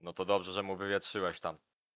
No to dobrze, że mu wywietrzyłeś tam.